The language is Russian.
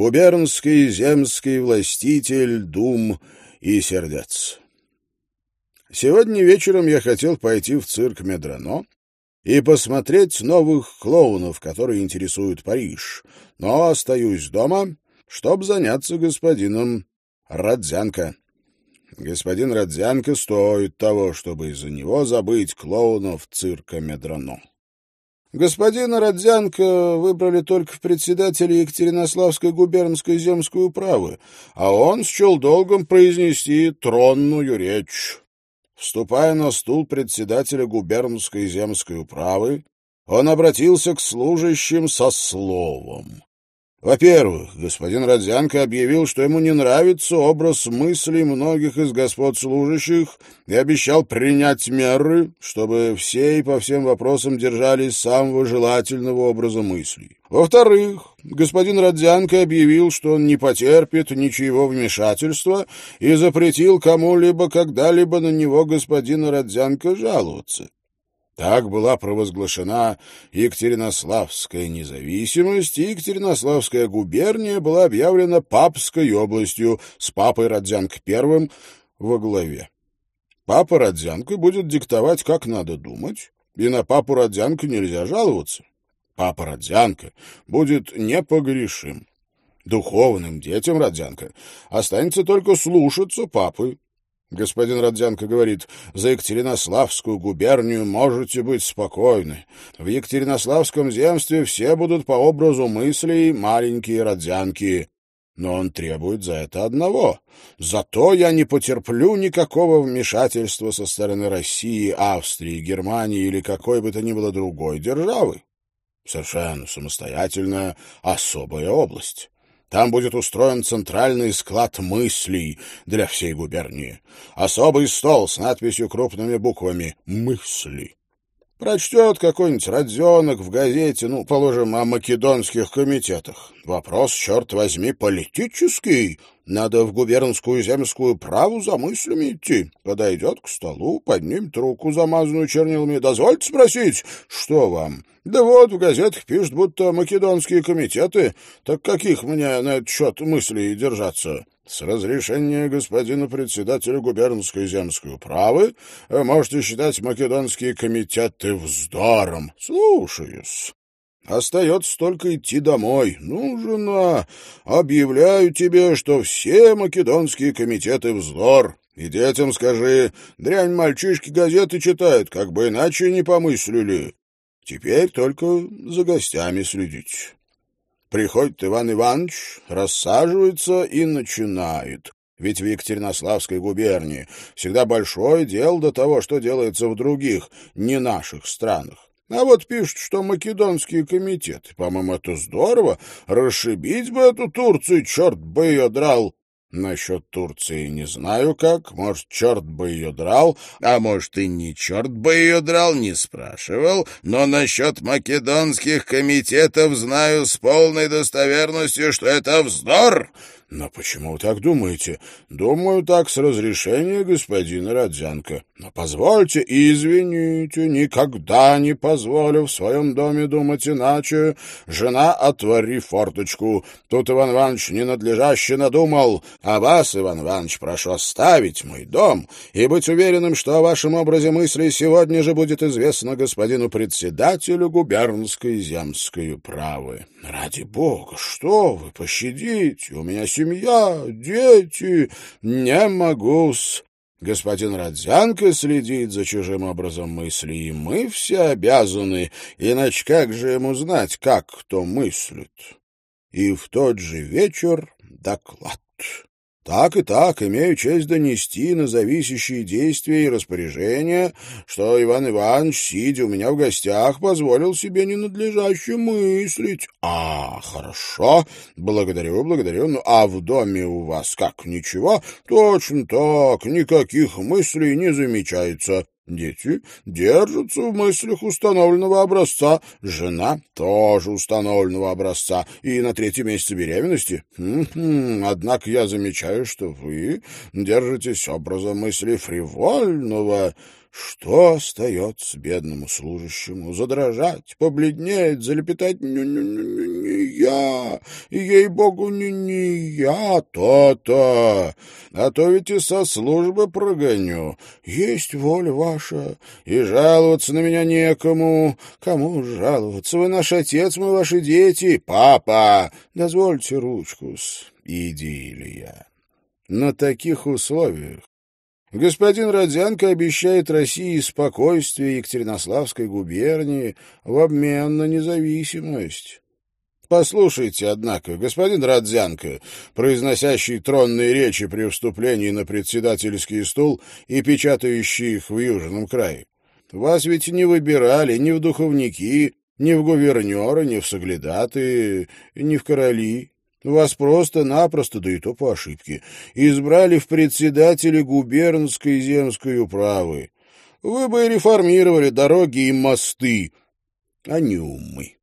губернский земский властитель дум и сердец. Сегодня вечером я хотел пойти в цирк Медрано и посмотреть новых клоунов, которые интересуют Париж, но остаюсь дома, чтобы заняться господином Родзянко. Господин Родзянко стоит того, чтобы из-за него забыть клоунов цирка Медрано. Господина Родзянко выбрали только в председателе Екатеринославской губернской земской управы, а он счел долгом произнести тронную речь. Вступая на стул председателя губернской земской управы, он обратился к служащим со словом. Во-первых, господин Родзянко объявил, что ему не нравится образ мыслей многих из господ служащих и обещал принять меры, чтобы все и по всем вопросам держались самого желательного образа мыслей. Во-вторых, господин Родзянко объявил, что он не потерпит ничего вмешательства и запретил кому-либо когда-либо на него господина Родзянко жаловаться. Так была провозглашена Екатеринославская независимость, и Екатеринославская губерния была объявлена папской областью с папой Родзянко I во главе. Папа Родзянко будет диктовать, как надо думать, и на папу Родзянко нельзя жаловаться. Папа Родзянко будет непогрешим. Духовным детям Родзянко останется только слушаться папы Господин Родзянко говорит, за Екатеринославскую губернию можете быть спокойны. В Екатеринославском земстве все будут по образу мыслей маленькие Родзянки. Но он требует за это одного. Зато я не потерплю никакого вмешательства со стороны России, Австрии, Германии или какой бы то ни было другой державы. Совершенно самостоятельная особая область. Там будет устроен центральный склад мыслей для всей губернии. Особый стол с надписью крупными буквами «Мысли». Прочтет какой-нибудь Родзенок в газете, ну, положим, о македонских комитетах. Вопрос, черт возьми, политический. Надо в губернскую земскую праву за мыслями идти. Подойдет к столу, поднимет руку, замазанную чернилами. Дозвольте спросить, что вам? Да вот, в газетах пишут, будто македонские комитеты. Так каких мне на этот счет мыслей держаться? С разрешения господина председателя губернской земской управы можете считать македонские комитеты вздором. Слушаюсь. Остается только идти домой. Ну, жена, объявляю тебе, что все македонские комитеты вздор. И детям скажи, дрянь мальчишки газеты читают, как бы иначе не помыслили. Теперь только за гостями следить. Приходит Иван Иванович, рассаживается и начинает. Ведь в Екатеринославской губернии всегда большое дело до того, что делается в других, не наших странах. А вот пишут, что македонские комитеты. По-моему, это здорово. Расшибить бы эту Турцию, черт бы ее драл. Насчет Турции не знаю как. Может, черт бы ее драл, а может, и не черт бы ее драл, не спрашивал. Но насчет македонских комитетов знаю с полной достоверностью, что это вздор. Но почему вы так думаете? Думаю так с разрешения господина Родзянко. Но позвольте, извините, никогда не позволю в своем доме думать иначе. Жена, отвори форточку. Тут Иван Иванович ненадлежаще надумал. А вас, Иван Иванович, прошу оставить мой дом и быть уверенным, что о вашем образе мысли сегодня же будет известно господину председателю губернской земской управы. Ради бога, что вы, пощадите, у меня семья, дети, не могу-с. Господин Родзянко следит за чужим образом мысли, и мы все обязаны, иначе как же ему знать, как кто мыслит? И в тот же вечер доклад. Так и так, имею честь донести на зависящие действия и распоряжения, что Иван Иванович, сидя у меня в гостях, позволил себе ненадлежаще мыслить. А, хорошо, благодарю, благодарю. Ну, а в доме у вас как, ничего? Точно так, никаких мыслей не замечается. Дети держатся в мыслях установленного образца. Жена тоже установленного образца. И на третьем месяце беременности. Однако я замечаю, что вы держитесь образа мысли фривольного. Что остается бедному служащему? Задрожать, побледнеть, залепетать «не, не, не, не я, ей-богу, не, не я, то-то, а то ведь и со службы прогоню. Есть воля ваша, и жаловаться на меня некому. Кому жаловаться? Вы наш отец, мы ваши дети. Папа, дозвольте ручку-с, идиллия. На таких условиях Господин Родзянко обещает России спокойствие Екатеринославской губернии в обмен на независимость. Послушайте, однако, господин Родзянко, произносящий тронные речи при вступлении на председательский стул и печатающий их в Южном крае, вас ведь не выбирали ни в духовники, ни в гувернеры, ни в соглядаты, ни в короли. Вас просто-напросто, да и то по ошибке, избрали в председатели губернской земской управы. Вы бы реформировали дороги и мосты, а не умы.